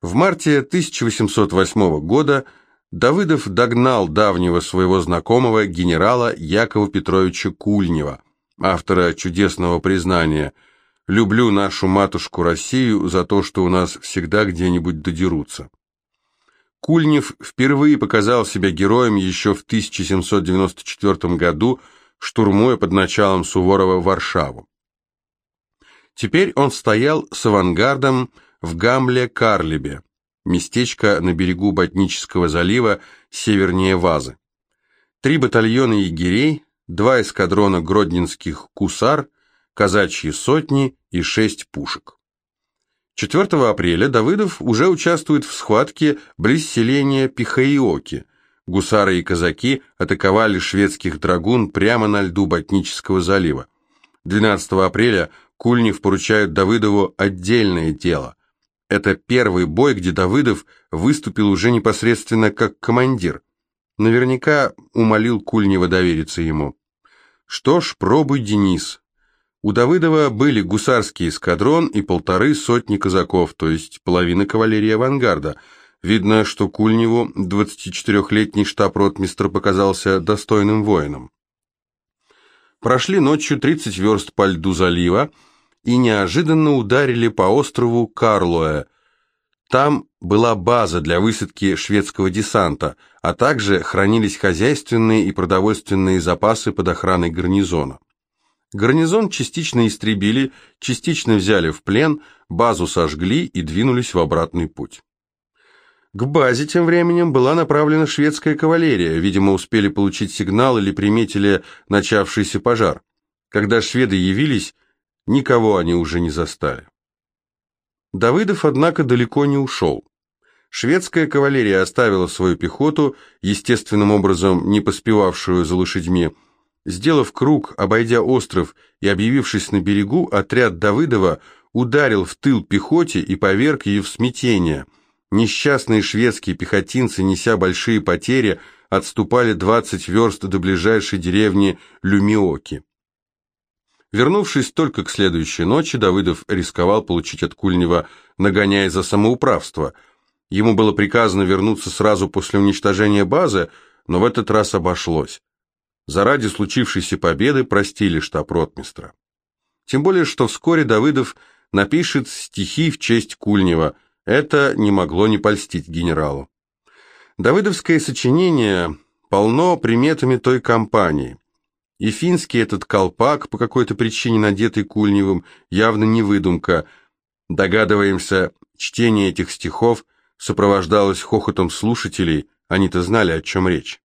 В марте 1808 года Давыдов догнал давнего своего знакомого генерала Якова Петровича Кульнева, автора чудесного признания «Люблю нашу матушку Россию за то, что у нас всегда где-нибудь додерутся». Кульнев впервые показал себя героем еще в 1794 году, штурмуя под началом Суворова Варшаву. Теперь он стоял с авангардом в Гамле-Карлебе, местечко на берегу Ботнического залива севернее Вазы. Три батальона егерей, два эскадрона гродненских кусар, казачьи сотни и шесть пушек. 4 апреля Давыдов уже участвует в схватке близ селения Пихаиоки. Гусары и казаки атаковали шведских драгун прямо на льду Ботнического залива. 12 апреля Кульнев поручает Давыдову отдельное дело. Это первый бой, где Давыдов выступил уже непосредственно как командир. Наверняка умолил Кульнева довериться ему. Что ж, пробуй, Денис. У Давыдова были гусарский эскадрон и полторы сотни казаков, то есть половина кавалерии авангарда. Видно, что Кульневу 24-летний штаб-ротмистр показался достойным воином. Прошли ночью 30 верст по льду залива, и неожиданно ударили по острову Карлоэ. Там была база для высадки шведского десанта, а также хранились хозяйственные и продовольственные запасы под охраной гарнизона. Гарнизон частично истребили, частично взяли в плен, базу сожгли и двинулись в обратный путь. К базе тем временем была направлена шведская кавалерия, видимо, успели получить сигнал или приметили начавшийся пожар. Когда шведы явились, Никого они уже не застали. Давыдов, однако, далеко не ушел. Шведская кавалерия оставила свою пехоту, естественным образом не поспевавшую за лошадьми. Сделав круг, обойдя остров и объявившись на берегу, отряд Давыдова ударил в тыл пехоте и поверг ее в смятение. Несчастные шведские пехотинцы, неся большие потери, отступали 20 верст до ближайшей деревни Люмиоки. Вернувшись только к следующей ночи, Давыдов рисковал получить от Кульнева нагоняя за самоуправство. Ему было приказано вернуться сразу после уничтожения базы, но в этот раз обошлось. Заради случившейся победы простили штаб-ротмистра. Тем более, что вскоре Давыдов напишет стихи в честь Кульнева. Это не могло не польстить генералу. Давыдовское сочинение полно приметами той кампании – и финский этот колпак, по какой-то причине надетый Кульневым, явно не выдумка. Догадываемся, чтение этих стихов сопровождалось хохотом слушателей, они-то знали, о чем речь.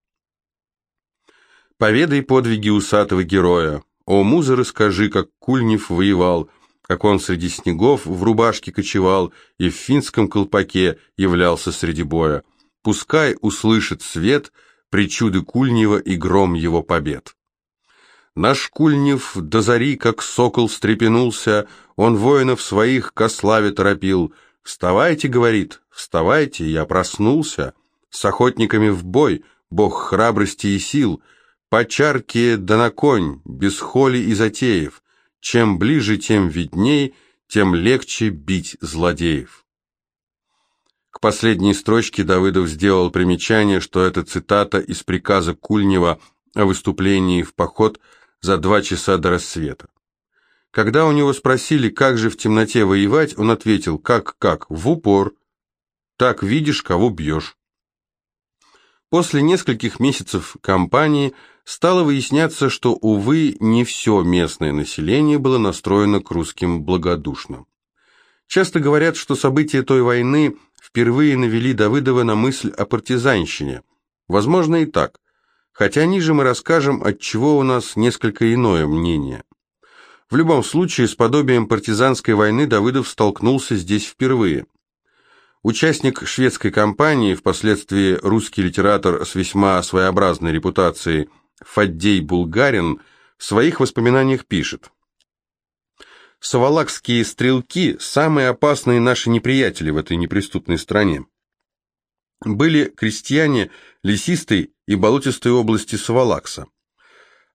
«Поведай подвиги усатого героя, о, муза, расскажи, как Кульнев воевал, как он среди снегов в рубашке кочевал и в финском колпаке являлся среди боя. Пускай услышит свет причуды Кульнева и гром его побед». Наш Кульнев до зари, как сокол, встрепенулся, он воинов своих ко славе торопил. «Вставайте», — говорит, — «вставайте, я проснулся, с охотниками в бой, бог храбрости и сил, по чарке да на конь, без холи и затеев, чем ближе, тем видней, тем легче бить злодеев». К последней строчке Давыдов сделал примечание, что это цитата из приказа Кульнева о выступлении в поход – за два часа до рассвета. Когда у него спросили, как же в темноте воевать, он ответил, как-как, в упор. Так видишь, кого бьешь. После нескольких месяцев кампании стало выясняться, что, увы, не все местное население было настроено к русским благодушно. Часто говорят, что события той войны впервые навели Давыдова на мысль о партизанщине. Возможно и так хотя ниже мы расскажем, от чего у нас несколько иное мнение. В любом случае, с подобием партизанской войны Давыдов столкнулся здесь впервые. Участник шведской кампании, впоследствии русский литератор с весьма своеобразной репутацией Фаддей Булгарин, в своих воспоминаниях пишет «Савалакские стрелки – самые опасные наши неприятели в этой неприступной стране были крестьяне лесистой и болотистой области Савалакса.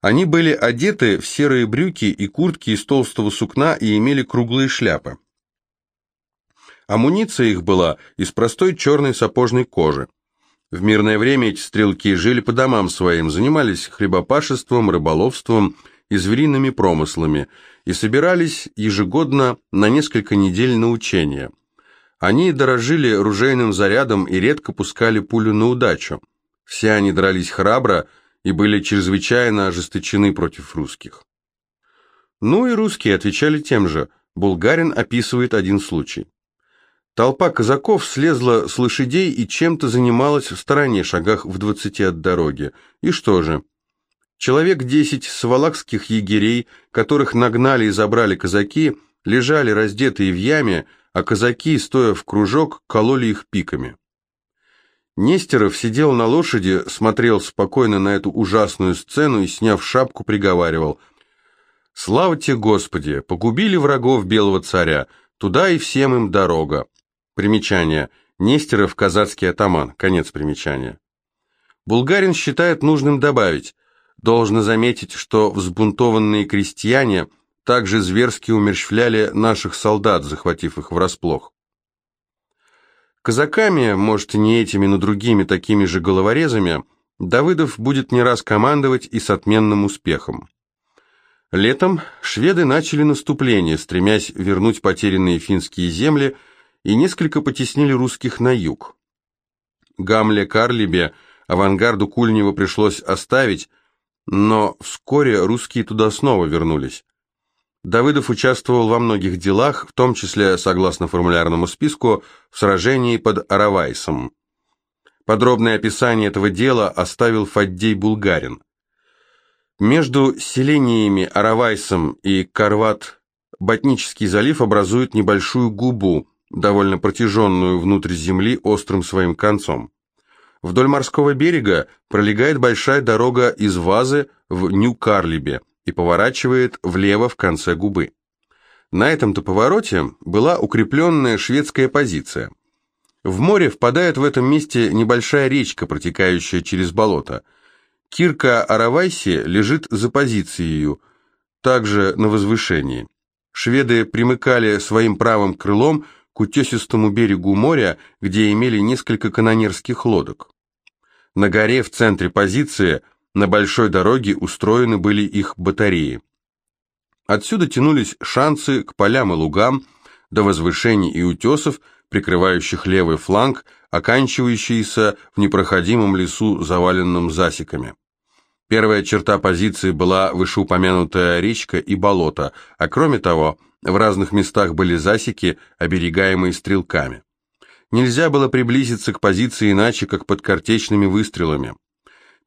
Они были одеты в серые брюки и куртки из толстого сукна и имели круглые шляпы. Амуниция их была из простой черной сапожной кожи. В мирное время эти стрелки жили по домам своим, занимались хлебопашеством, рыболовством и звериными промыслами и собирались ежегодно на несколько недель на учения. Они дорожили ружейным зарядом и редко пускали пулю на удачу. Все они дрались храбро и были чрезвычайно ожесточены против русских. Ну и русские отвечали тем же. Булгарин описывает один случай. Толпа казаков слезла с лошадей и чем-то занималась в стороне, шагах в двадцати от дороги. И что же? Человек десять свалакских егерей, которых нагнали и забрали казаки, лежали раздетые в яме, а казаки, стоя в кружок, кололи их пиками. Нестеров сидел на лошади, смотрел спокойно на эту ужасную сцену и, сняв шапку, приговаривал «Слава тебе, Господи! Погубили врагов белого царя, туда и всем им дорога». Примечание. Нестеров, казацкий атаман. Конец примечания. Булгарин считает нужным добавить, должно заметить, что взбунтованные крестьяне также зверски умерщвляли наших солдат, захватив их врасплох. Казаками, может, не этими, но другими такими же головорезами, Давыдов будет не раз командовать и с отменным успехом. Летом шведы начали наступление, стремясь вернуть потерянные финские земли, и несколько потеснили русских на юг. Гамле-Карлибе авангарду Кульнева пришлось оставить, но вскоре русские туда снова вернулись. Давыдов участвовал во многих делах, в том числе, согласно формулярному списку, в сражении под Аравайсом. Подробное описание этого дела оставил Фаддей Булгарин. Между селениями Аравайсом и Карват-Ботнический залив образует небольшую губу, довольно протяженную внутрь земли острым своим концом. Вдоль морского берега пролегает большая дорога из Вазы в Нью-Карлибе, и поворачивает влево в конце губы. На этом-то повороте была укрепленная шведская позиция. В море впадает в этом месте небольшая речка, протекающая через болото. Кирка Аравайси лежит за позицией, также на возвышении. Шведы примыкали своим правым крылом к утесистому берегу моря, где имели несколько канонерских лодок. На горе в центре позиции – на большой дороге устроены были их батареи. Отсюда тянулись шансы к полям и лугам, до возвышений и утесов, прикрывающих левый фланг, оканчивающиеся в непроходимом лесу, заваленном засеками. Первая черта позиции была вышеупомянутая речка и болото, а кроме того, в разных местах были засеки, оберегаемые стрелками. Нельзя было приблизиться к позиции иначе, как под картечными выстрелами.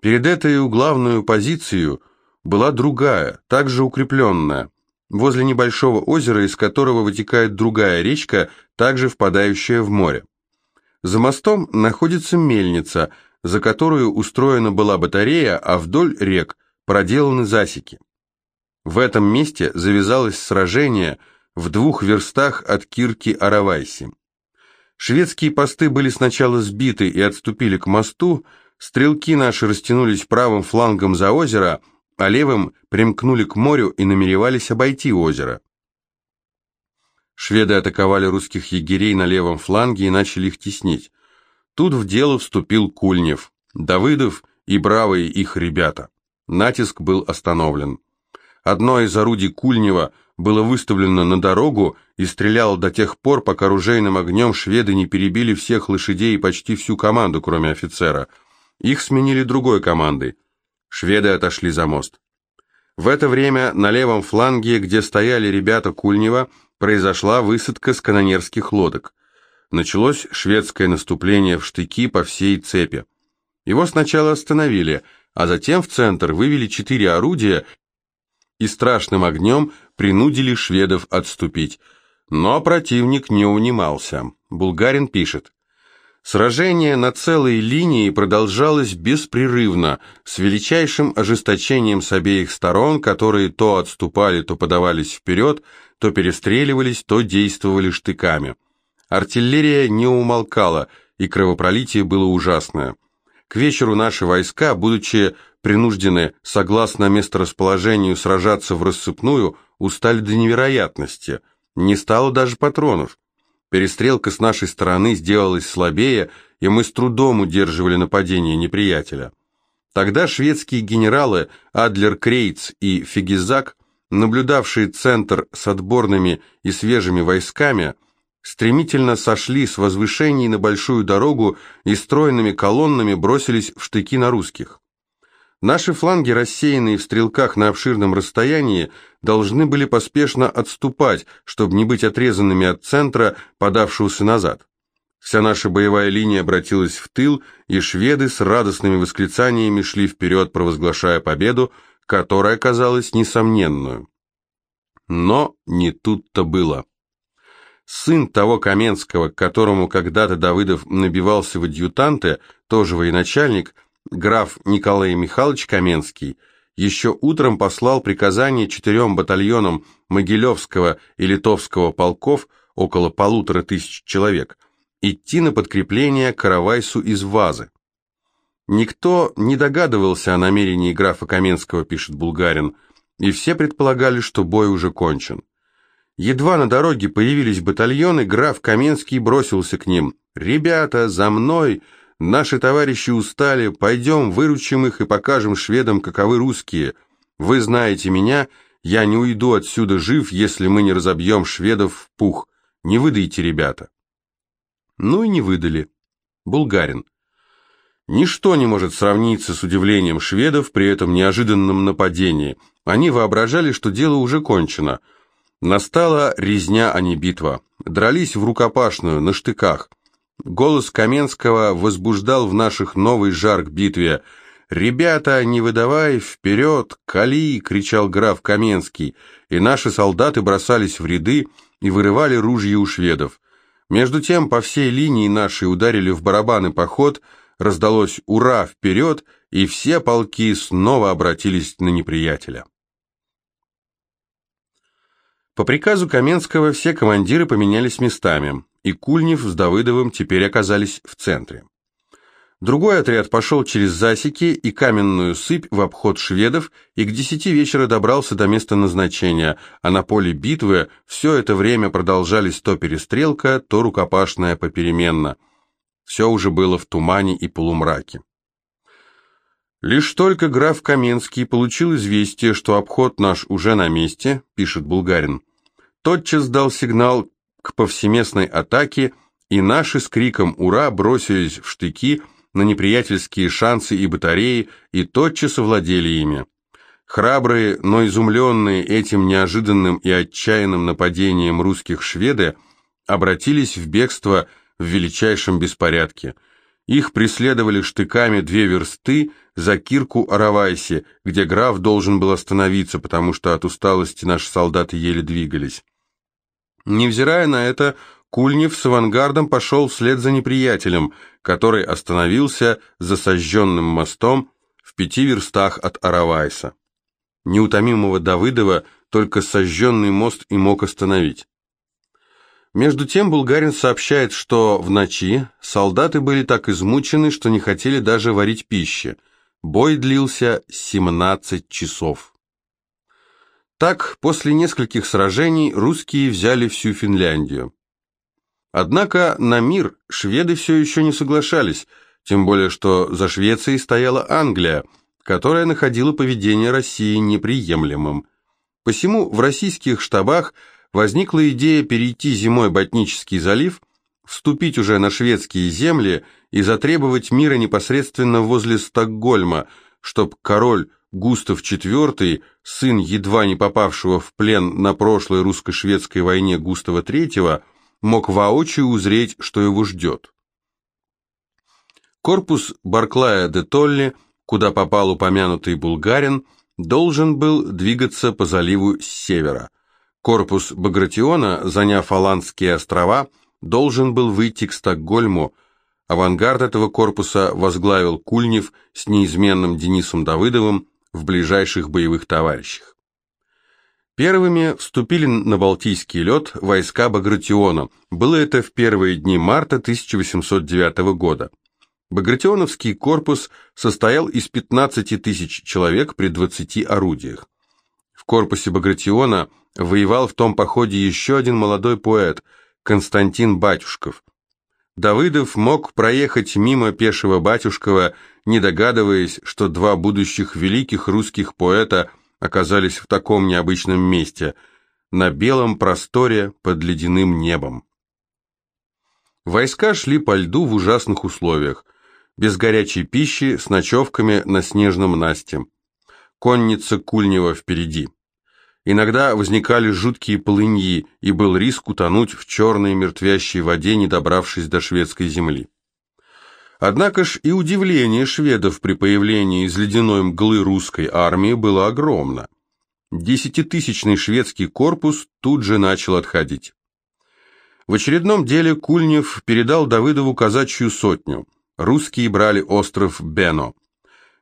Перед этой главную позицию была другая, также укрепленная, возле небольшого озера, из которого вытекает другая речка, также впадающая в море. За мостом находится мельница, за которую устроена была батарея, а вдоль рек проделаны засеки. В этом месте завязалось сражение в двух верстах от Кирки-Аравайси. Шведские посты были сначала сбиты и отступили к мосту, Стрелки наши растянулись правым флангом за озеро, а левым примкнули к морю и намеревались обойти озеро. Шведы атаковали русских егерей на левом фланге и начали их теснить. Тут в дело вступил Кульнев, Давыдов и бравые их ребята. Натиск был остановлен. Одно из орудий Кульнева было выставлено на дорогу и стреляло до тех пор, пока оружейным огнем шведы не перебили всех лошадей и почти всю команду, кроме офицера – их сменили другой командой. Шведы отошли за мост. В это время на левом фланге, где стояли ребята Кульнева, произошла высадка с канонерских лодок. Началось шведское наступление в штыки по всей цепи. Его сначала остановили, а затем в центр вывели четыре орудия и страшным огнем принудили шведов отступить. Но противник не унимался. Булгарин пишет. Сражение на целой линии продолжалось беспрерывно, с величайшим ожесточением с обеих сторон, которые то отступали, то подавались вперед, то перестреливались, то действовали штыками. Артиллерия не умолкала, и кровопролитие было ужасное. К вечеру наши войска, будучи принуждены, согласно месторасположению, сражаться в рассыпную, устали до невероятности. Не стало даже патронов. Перестрелка с нашей стороны сделалась слабее, и мы с трудом удерживали нападение неприятеля. Тогда шведские генералы Адлер Крейц и Фигизак, наблюдавшие центр с отборными и свежими войсками, стремительно сошли с возвышений на большую дорогу и стройными колоннами бросились в штыки на русских. Наши фланги, рассеянные в стрелках на обширном расстоянии, должны были поспешно отступать, чтобы не быть отрезанными от центра, подавшегося назад. Вся наша боевая линия обратилась в тыл, и шведы с радостными восклицаниями шли вперед, провозглашая победу, которая казалась несомненную. Но не тут-то было. Сын того Каменского, к которому когда-то Давыдов набивался в адъютанты, тоже военачальник, граф Николай Михайлович Каменский, еще утром послал приказание четырем батальонам Могилевского и Литовского полков, около полутора тысяч человек, идти на подкрепление Каравайсу из Вазы. Никто не догадывался о намерении графа Каменского, пишет Булгарин, и все предполагали, что бой уже кончен. Едва на дороге появились батальоны, граф Каменский бросился к ним. «Ребята, за мной! Наши товарищи устали, пойдем, выручим их и покажем шведам, каковы русские. Вы знаете меня, я не уйду отсюда жив, если мы не разобьем шведов в пух. Не выдайте, ребята». Ну и не выдали. Булгарин. Ничто не может сравниться с удивлением шведов при этом неожиданном нападении. Они воображали, что дело уже кончено – Настала резня, а не битва. Дрались в рукопашную, на штыках. Голос Каменского возбуждал в наших новый жар к битве. «Ребята, не выдавай, вперед, кали!» — кричал граф Каменский, и наши солдаты бросались в ряды и вырывали ружья у шведов. Между тем по всей линии нашей ударили в барабаны поход, раздалось «Ура! Вперед!» и все полки снова обратились на неприятеля. По приказу Каменского все командиры поменялись местами, и Кульнев с Давыдовым теперь оказались в центре. Другой отряд пошел через засеки и каменную сыпь в обход шведов и к десяти вечера добрался до места назначения, а на поле битвы все это время продолжались то перестрелка, то рукопашная попеременно. Все уже было в тумане и полумраке. Лишь только граф Каменский получил известие, что обход наш уже на месте, пишет Булгарин, тотчас дал сигнал к повсеместной атаке, и наши с криком «Ура!» бросились в штыки на неприятельские шансы и батареи и тотчас овладели ими. Храбрые, но изумленные этим неожиданным и отчаянным нападением русских шведы обратились в бегство в величайшем беспорядке – их преследовали штыками две версты за Кирку Аравайси, где граф должен был остановиться, потому что от усталости наши солдаты еле двигались. Невзирая на это, Кульнев с авангардом пошел вслед за неприятелем, который остановился за сожженным мостом в пяти верстах от Аравайса. Неутомимого Давыдова только сожженный мост и мог остановить. Между тем Булгарин сообщает, что в ночи солдаты были так измучены, что не хотели даже варить пищи. Бой длился 17 часов. Так, после нескольких сражений русские взяли всю Финляндию. Однако на мир шведы все еще не соглашались, тем более что за Швецией стояла Англия, которая находила поведение России неприемлемым. Посему в российских штабах возникла идея перейти зимой Ботнический залив, вступить уже на шведские земли и затребовать мира непосредственно возле Стокгольма, чтоб король Густав IV, сын едва не попавшего в плен на прошлой русско-шведской войне Густава III, мог воочию узреть, что его ждет. Корпус Барклая де Толли, куда попал упомянутый булгарин, должен был двигаться по заливу с севера – Корпус Багратиона, заняв Аландские острова, должен был выйти к Стокгольму. Авангард этого корпуса возглавил Кульнев с неизменным Денисом Давыдовым в ближайших боевых товарищах. Первыми вступили на Балтийский лед войска Багратиона. Было это в первые дни марта 1809 года. Багратионовский корпус состоял из 15 тысяч человек при 20 орудиях. В корпусе Багратиона – Воевал в том походе еще один молодой поэт, Константин Батюшков. Давыдов мог проехать мимо пешего Батюшкова, не догадываясь, что два будущих великих русских поэта оказались в таком необычном месте, на белом просторе под ледяным небом. Войска шли по льду в ужасных условиях, без горячей пищи, с ночевками на снежном насте. Конница Кульнева впереди. Иногда возникали жуткие полыньи, и был риск утонуть в черной мертвящей воде, не добравшись до шведской земли. Однако ж и удивление шведов при появлении из ледяной мглы русской армии было огромно. Десятитысячный шведский корпус тут же начал отходить. В очередном деле Кульнев передал Давыдову казачью сотню. Русские брали остров Бено.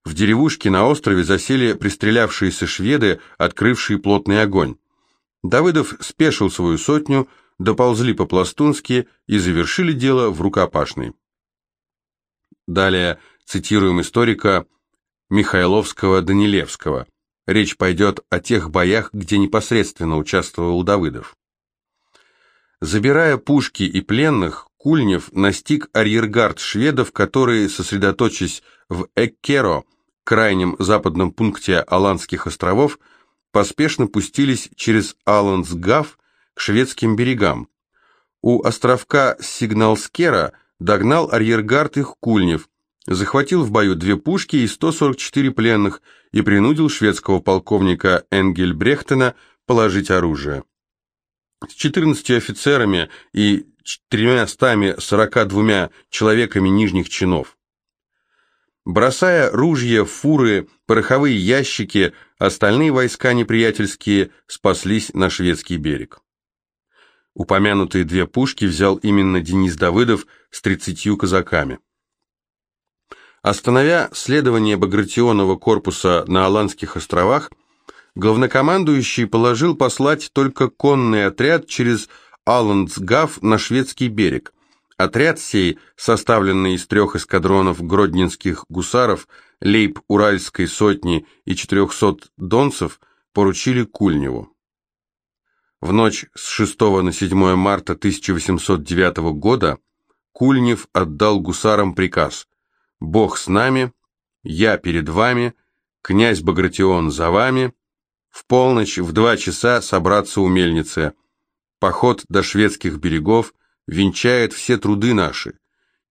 В деревушке на острове засели пристрелявшиеся шведы, открывшие плотный огонь. Давыдов спешил свою сотню, доползли по-пластунски и завершили дело в рукопашной. Далее цитируем историка Михайловского-Данилевского. Речь пойдет о тех боях, где непосредственно участвовал Давыдов. Забирая пушки и пленных, Кульнев настиг арьергард шведов, которые, сосредоточившись в Эккеро, крайнем западном пункте Аландских островов, поспешно пустились через Алансгав к шведским берегам. У островка Сигналскера догнал арьергард их Кульнев, захватил в бою две пушки и 144 пленных и принудил шведского полковника Энгельбрехтена положить оружие. С 14 офицерами и 442 человеками нижних чинов. Бросая ружья, фуры, пороховые ящики, остальные войска неприятельские спаслись на шведский берег. Упомянутые две пушки взял именно Денис Давыдов с 30 казаками. Остановя следование Багратионова корпуса на Аландских островах, главнокомандующий положил послать только конный отряд через Алландсгав на шведский берег. Отряд сей, составленный из трех эскадронов гродненских гусаров, лейб-уральской сотни и 400 донцев, поручили Кульневу. В ночь с 6 на 7 марта 1809 года Кульнев отдал гусарам приказ «Бог с нами, я перед вами, князь Багратион за вами, в полночь в два часа собраться у мельницы, Поход до шведских берегов венчает все труды наши.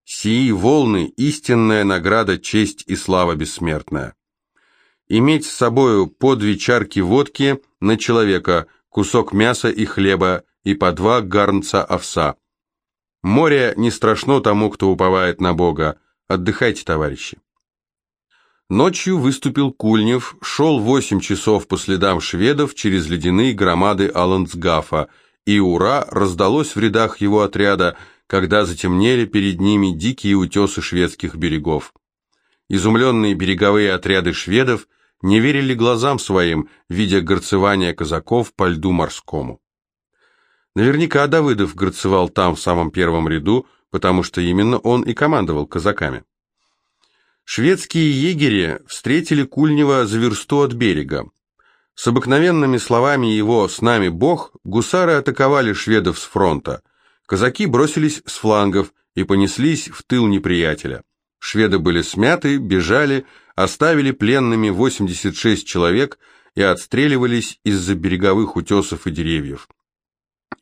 Сии волны – истинная награда, честь и слава бессмертная. Иметь с собою по две чарки водки на человека, кусок мяса и хлеба и по два гарнца овса. Море не страшно тому, кто уповает на Бога. Отдыхайте, товарищи. Ночью выступил Кульнев, шел восемь часов по следам шведов через ледяные громады Алансгафа и «Ура!» раздалось в рядах его отряда, когда затемнели перед ними дикие утесы шведских берегов. Изумленные береговые отряды шведов не верили глазам своим, видя горцевание казаков по льду морскому. Наверняка Давыдов горцевал там в самом первом ряду, потому что именно он и командовал казаками. Шведские егери встретили Кульнева за версту от берега. С обыкновенными словами его «с нами Бог» гусары атаковали шведов с фронта. Казаки бросились с флангов и понеслись в тыл неприятеля. Шведы были смяты, бежали, оставили пленными 86 человек и отстреливались из-за береговых утесов и деревьев.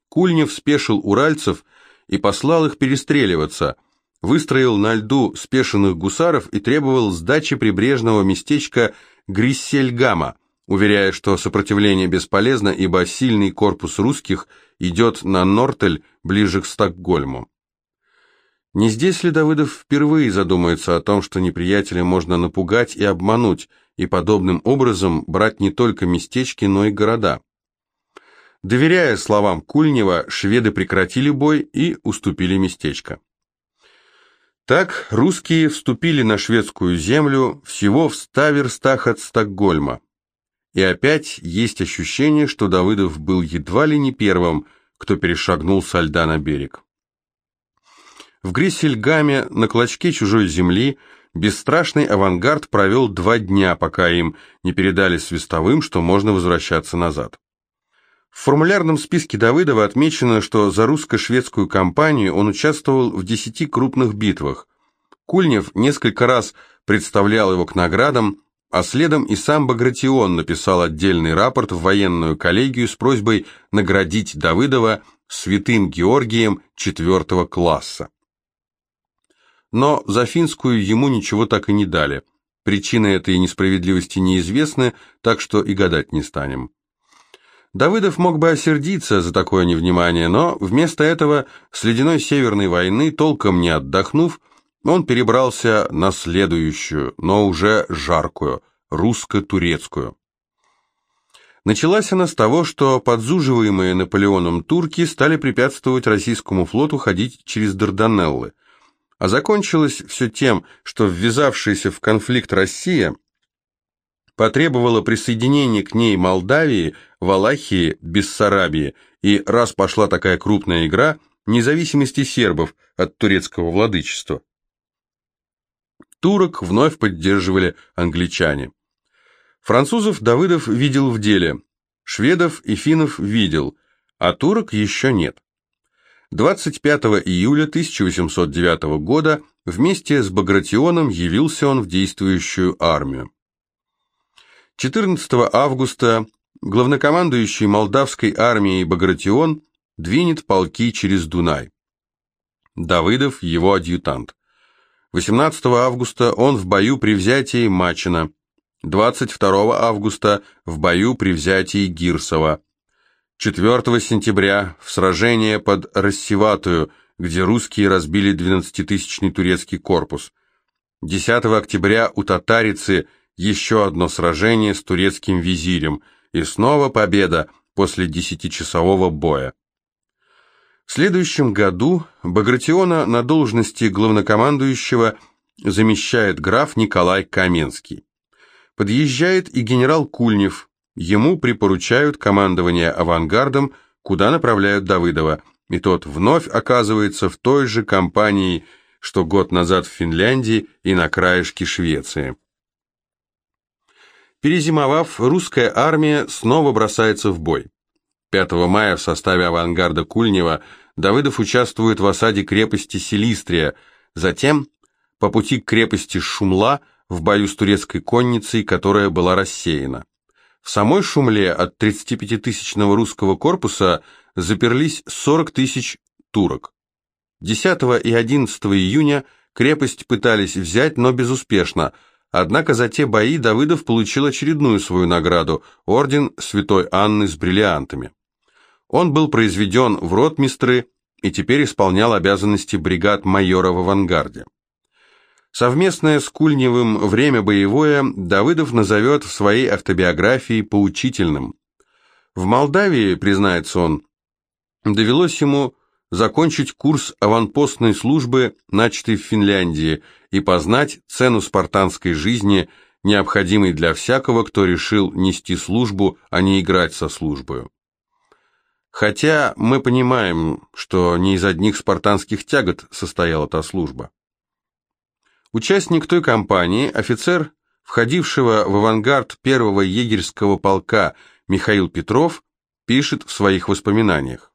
Кульнев спешил уральцев и послал их перестреливаться, выстроил на льду спешенных гусаров и требовал сдачи прибрежного местечка Гриссельгама – уверяя, что сопротивление бесполезно, ибо сильный корпус русских идет на Нортель ближе к Стокгольму. Не здесь ли Давыдов впервые задумается о том, что неприятеля можно напугать и обмануть, и подобным образом брать не только местечки, но и города? Доверяя словам Кульнева, шведы прекратили бой и уступили местечко. Так русские вступили на шведскую землю всего в ста верстах от Стокгольма. И опять есть ощущение, что Давыдов был едва ли не первым, кто перешагнул со льда на берег. В Гриссельгаме, на клочке чужой земли, бесстрашный авангард провел два дня, пока им не передали свистовым, что можно возвращаться назад. В формулярном списке Давыдова отмечено, что за русско-шведскую кампанию он участвовал в десяти крупных битвах. Кульнев несколько раз представлял его к наградам, а следом и сам Багратион написал отдельный рапорт в военную коллегию с просьбой наградить Давыдова святым Георгием четвертого класса. Но за финскую ему ничего так и не дали. Причины этой несправедливости неизвестны, так что и гадать не станем. Давыдов мог бы осердиться за такое невнимание, но вместо этого с ледяной Северной войны, толком не отдохнув, он перебрался на следующую, но уже жаркую, русско-турецкую. Началась она с того, что подзуживаемые Наполеоном турки стали препятствовать российскому флоту ходить через Дарданеллы, а закончилось все тем, что ввязавшаяся в конфликт Россия – потребовала присоединения к ней Молдавии, Валахии, Бессарабии, и раз пошла такая крупная игра, независимости сербов от турецкого владычества. Турок вновь поддерживали англичане. Французов Давыдов видел в деле, шведов и финнов видел, а турок еще нет. 25 июля 1809 года вместе с Багратионом явился он в действующую армию. 14 августа главнокомандующий молдавской армией Багратион двинет полки через Дунай. Давыдов его адъютант. 18 августа он в бою при взятии Мачина. 22 августа в бою при взятии Гирсова. 4 сентября в сражение под Рассеватую, где русские разбили 12-тысячный турецкий корпус. 10 октября у Татарицы – еще одно сражение с турецким визирем, и снова победа после десятичасового боя. В следующем году Багратиона на должности главнокомандующего замещает граф Николай Каменский. Подъезжает и генерал Кульнев, ему припоручают командование авангардом, куда направляют Давыдова, и тот вновь оказывается в той же компании, что год назад в Финляндии и на краешке Швеции. Перезимовав, русская армия снова бросается в бой. 5 мая в составе авангарда Кульнева Давыдов участвует в осаде крепости Селистрия, затем по пути к крепости Шумла в бою с турецкой конницей, которая была рассеяна. В самой Шумле от 35-тысячного русского корпуса заперлись 40 тысяч турок. 10 и 11 июня крепость пытались взять, но безуспешно – Однако за те бои Давыдов получил очередную свою награду – орден Святой Анны с бриллиантами. Он был произведен в ротмистры и теперь исполнял обязанности бригад майора в авангарде. Совместное с Кульневым время боевое Давыдов назовет в своей автобиографии поучительным. В Молдавии, признается он, довелось ему закончить курс аванпостной службы, начатый в Финляндии, и познать цену спартанской жизни, необходимой для всякого, кто решил нести службу, а не играть со службою. Хотя мы понимаем, что не из одних спартанских тягот состояла та служба. Участник той кампании, офицер, входившего в авангард первого егерского полка Михаил Петров, пишет в своих воспоминаниях.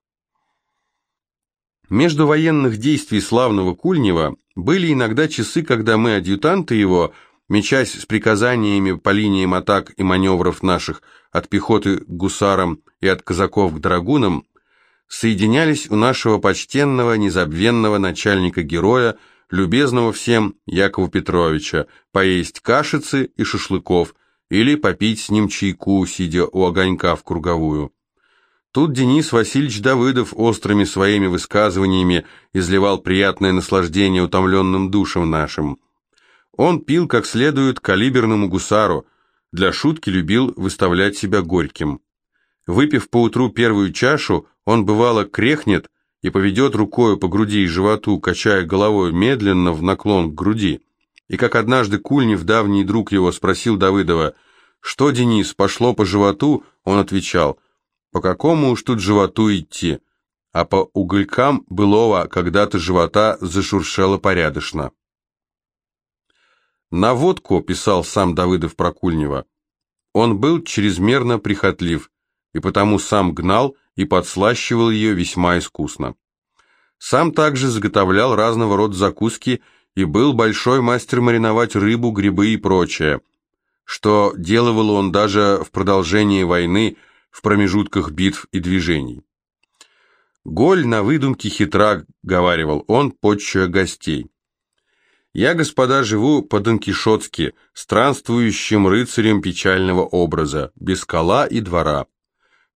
Между военных действий славного Кульнева были иногда часы, когда мы, адъютанты его, мечась с приказаниями по линиям атак и маневров наших от пехоты к гусарам и от казаков к драгунам, соединялись у нашего почтенного, незабвенного начальника-героя, любезного всем Якова Петровича, поесть кашицы и шашлыков или попить с ним чайку, сидя у огонька в круговую. Тут Денис Васильевич Давыдов острыми своими высказываниями изливал приятное наслаждение утомленным душам нашим. Он пил как следует калиберному гусару, для шутки любил выставлять себя горьким. Выпив поутру первую чашу, он бывало крехнет и поведет рукою по груди и животу, качая головой медленно в наклон к груди. И как однажды Кульнев, давний друг его, спросил Давыдова, «Что, Денис, пошло по животу?» Он отвечал, по какому уж тут животу идти? А по уголькам былого когда-то живота зашуршало порядочно. На водку, писал сам Давыдов Прокульнева, он был чрезмерно прихотлив, и потому сам гнал и подслащивал ее весьма искусно. Сам также заготовлял разного рода закуски и был большой мастер мариновать рыбу, грибы и прочее, что делал он даже в продолжении войны, в промежутках битв и движений. «Голь на выдумке хитра», — говаривал он, подчуя гостей. «Я, господа, живу по-донкишотски, странствующим рыцарем печального образа, без кола и двора.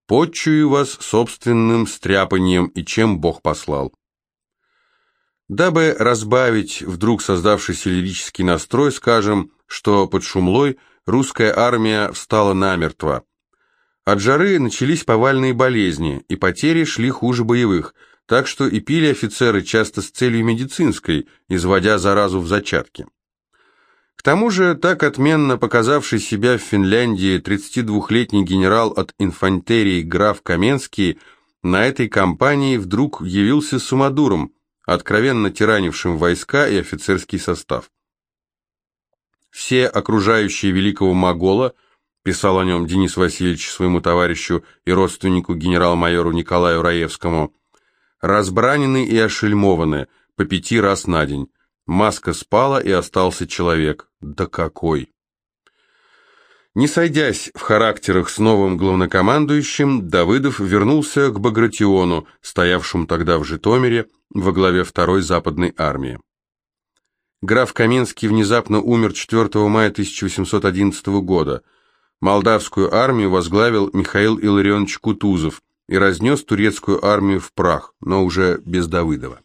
Подчую вас собственным стряпанием и чем Бог послал». Дабы разбавить вдруг создавшийся лирический настрой, скажем, что под Шумлой русская армия встала намертво, от жары начались повальные болезни, и потери шли хуже боевых, так что и пили офицеры часто с целью медицинской, изводя заразу в зачатке. К тому же, так отменно показавший себя в Финляндии 32-летний генерал от инфантерии граф Каменский на этой кампании вдруг явился сумадуром, откровенно тиранившим войска и офицерский состав. Все окружающие великого Могола – писал о нем Денис Васильевич своему товарищу и родственнику генерал-майору Николаю Раевскому, разбранены и ошельмованы по пяти раз на день. Маска спала, и остался человек. Да какой! Не сойдясь в характерах с новым главнокомандующим, Давыдов вернулся к Багратиону, стоявшему тогда в Житомире во главе второй западной армии. Граф Каменский внезапно умер 4 мая 1811 года – Молдавскую армию возглавил Михаил Илларионович Кутузов и разнес турецкую армию в прах, но уже без Давыдова.